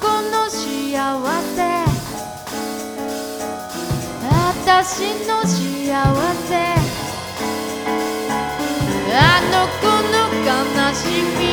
この幸せ。私の幸せ。あの子の悲しみ。